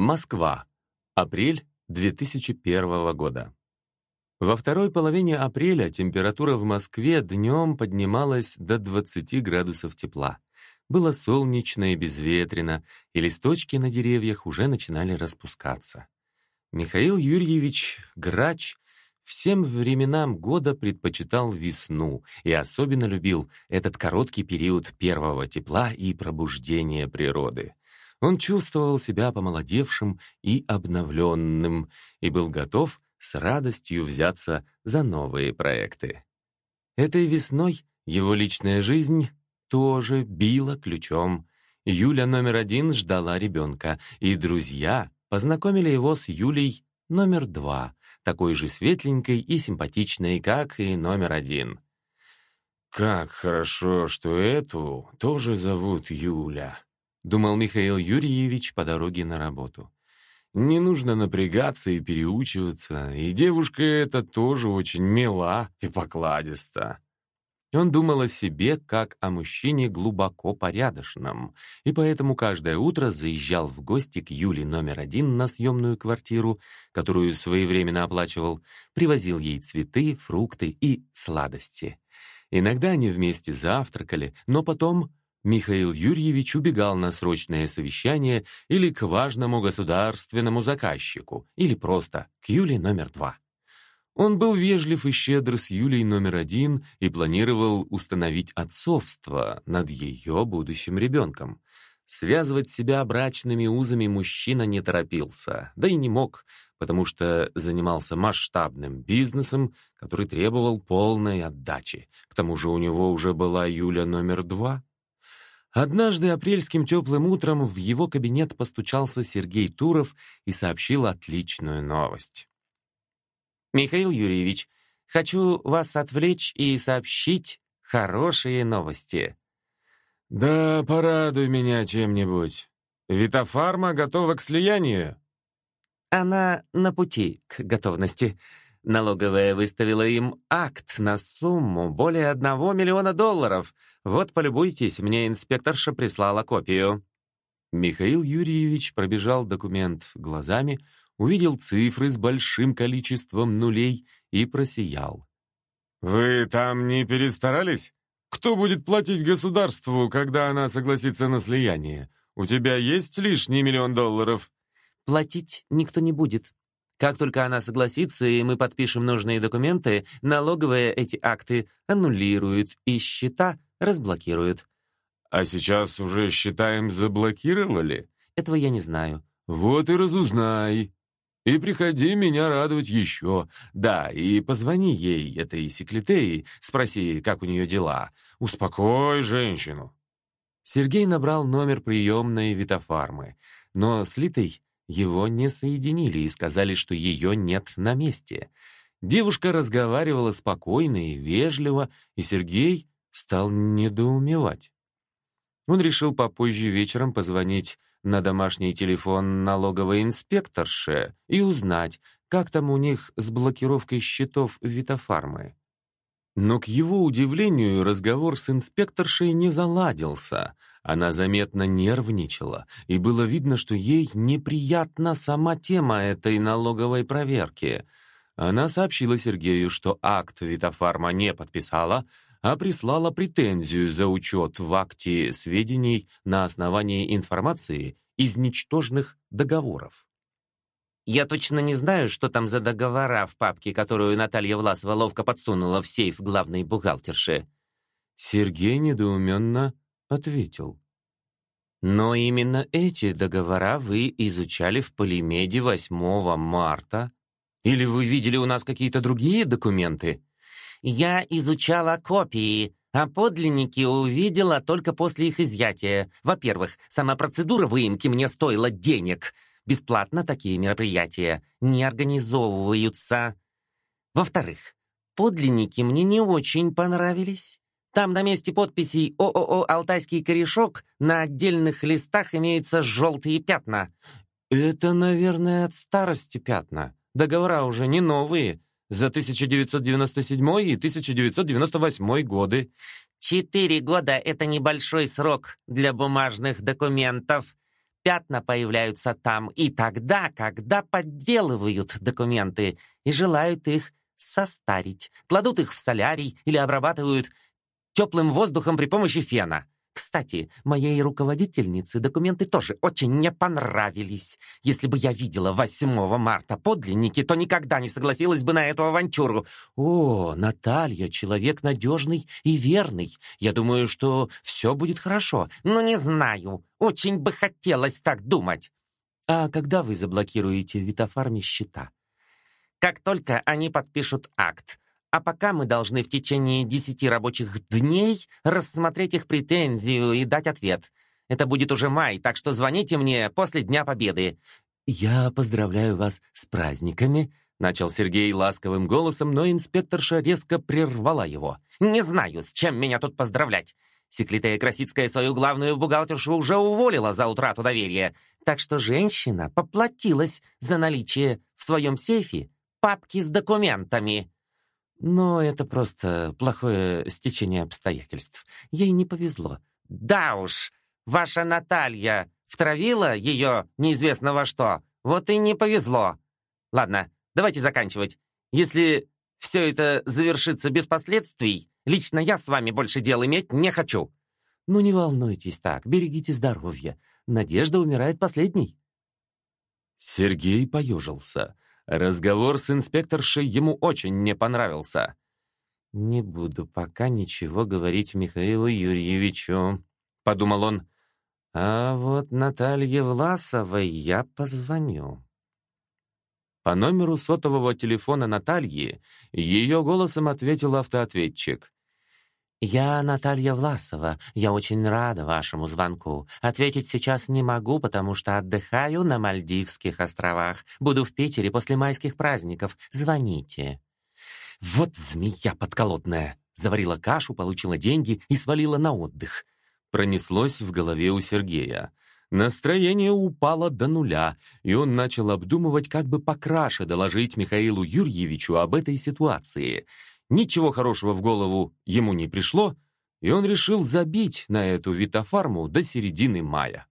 Москва. Апрель 2001 года. Во второй половине апреля температура в Москве днем поднималась до 20 градусов тепла. Было солнечно и безветренно, и листочки на деревьях уже начинали распускаться. Михаил Юрьевич Грач всем временам года предпочитал весну и особенно любил этот короткий период первого тепла и пробуждения природы. Он чувствовал себя помолодевшим и обновленным и был готов с радостью взяться за новые проекты. Этой весной его личная жизнь тоже била ключом. Юля номер один ждала ребенка, и друзья познакомили его с Юлей номер два, такой же светленькой и симпатичной, как и номер один. «Как хорошо, что эту тоже зовут Юля», — думал Михаил Юрьевич по дороге на работу. Не нужно напрягаться и переучиваться, и девушка эта тоже очень мила и покладиста. Он думал о себе как о мужчине глубоко порядочном, и поэтому каждое утро заезжал в гости к Юле номер один на съемную квартиру, которую своевременно оплачивал, привозил ей цветы, фрукты и сладости. Иногда они вместе завтракали, но потом Михаил Юрьевич убегал на срочное совещание или к важному государственному заказчику, или просто к Юле номер два. Он был вежлив и щедр с Юлей номер один и планировал установить отцовство над ее будущим ребенком. Связывать себя брачными узами мужчина не торопился, да и не мог, потому что занимался масштабным бизнесом, который требовал полной отдачи. К тому же у него уже была Юля номер два — Однажды апрельским теплым утром в его кабинет постучался Сергей Туров и сообщил отличную новость. «Михаил Юрьевич, хочу вас отвлечь и сообщить хорошие новости». «Да порадуй меня чем-нибудь. Витофарма готова к слиянию?» «Она на пути к готовности. Налоговая выставила им акт на сумму более одного миллиона долларов — вот, полюбуйтесь, мне инспекторша прислала копию». Михаил Юрьевич пробежал документ глазами, увидел цифры с большим количеством нулей и просиял. «Вы там не перестарались? Кто будет платить государству, когда она согласится на слияние? У тебя есть лишний миллион долларов?» «Платить никто не будет. Как только она согласится, и мы подпишем нужные документы, налоговые эти акты аннулируют, и счета разблокируют. А сейчас уже, считаем, заблокировали? Этого я не знаю. Вот и разузнай. И приходи меня радовать еще. Да, и позвони ей, этой секлетеи, спроси, как у нее дела. Успокой женщину. Сергей набрал номер приемной Витофармы, но с Литой его не соединили и сказали, что ее нет на месте. Девушка разговаривала спокойно и вежливо, и Сергей стал недоумевать. Он решил попозже вечером позвонить на домашний телефон налоговой инспекторше и узнать, как там у них с блокировкой счетов Витофармы. Но, к его удивлению, разговор с инспекторшей не заладился. Она заметно нервничала, и было видно, что ей неприятна сама тема этой налоговой проверки. Она сообщила Сергею, что акт Витофарма не подписала, а прислала претензию за учет в акте сведений на основании информации из ничтожных договоров. Я точно не знаю, что там за договора в папке, которую Наталья Власова ловко подсунула в сейф главной бухгалтерши. Сергей недоуменно ответил. Но именно эти договора вы изучали в Полимеде 8 марта. Или вы видели у нас какие-то другие документы? Я изучала копии, а подлинники увидела только после их изъятия. Во-первых, сама процедура выемки мне стоила денег. Бесплатно такие мероприятия не организовываются. Во-вторых, подлинники мне не очень понравились. Там на месте подписей ООО «Алтайский корешок» на отдельных листах имеются желтые пятна. Это, наверное, от старости пятна. Договора уже не новые за 1997 и 1998 годы. Четыре года — это небольшой срок для бумажных документов. пятна появляются там и тогда, когда подделывают документы и желают их состарить. Кладут их в солярий или обрабатывают теплым воздухом при помощи фена. Кстати, моей руководительнице документы тоже очень не понравились. Если бы я видела 8 марта подлинники, то никогда не согласилась бы на эту авантюру. О, Наталья, человек надежный и верный. Я думаю, что все будет хорошо. Но не знаю. Очень бы хотелось так думать. А когда вы заблокируете Витофарме счета? Как только они подпишут акт. А пока мы должны в течение десяти рабочих дней рассмотреть их претензию и дать ответ. Это будет уже май, так что звоните мне после Дня Победы. Я поздравляю вас с праздниками, начал Сергей ласковым голосом, но инспекторша резко прервала его. Не знаю, с чем меня тут поздравлять. Секлитая Красицкая свою главную бухгалтершу уже уволила за утрату доверия, так что женщина поплатилась за наличие в своем сейфе папки с документами. Но это просто плохое стечение обстоятельств. Ей не повезло. Да уж, ваша Наталья втравила ее неизвестно во что. Вот и не повезло. Ладно, давайте заканчивать. Если все это завершится без последствий, лично я с вами больше дел иметь не хочу. Ну не волнуйтесь так, берегите здоровье. Надежда умирает последней. Сергей поежился. Разговор с инспекторшей ему очень не понравился. «Не буду пока ничего говорить Михаилу Юрьевичу», — подумал он. «А вот Наталье Власовой я позвоню». По номеру сотового телефона Натальи ее голосом ответил автоответчик. «Я Наталья Власова. Я очень рада вашему звонку. Ответить сейчас не могу, потому что отдыхаю на Мальдивских островах. Буду в Питере после майских праздников. Звоните». «Вот змея подколотная!» Заварила кашу, получила деньги и свалила на отдых. Пронеслось в голове у Сергея. Настроение упало до нуля, и он начал обдумывать, как бы покраше доложить Михаилу Юрьевичу об этой ситуации — Ничего хорошего в голову ему не пришло, и он решил забить на эту витофарму до середины мая.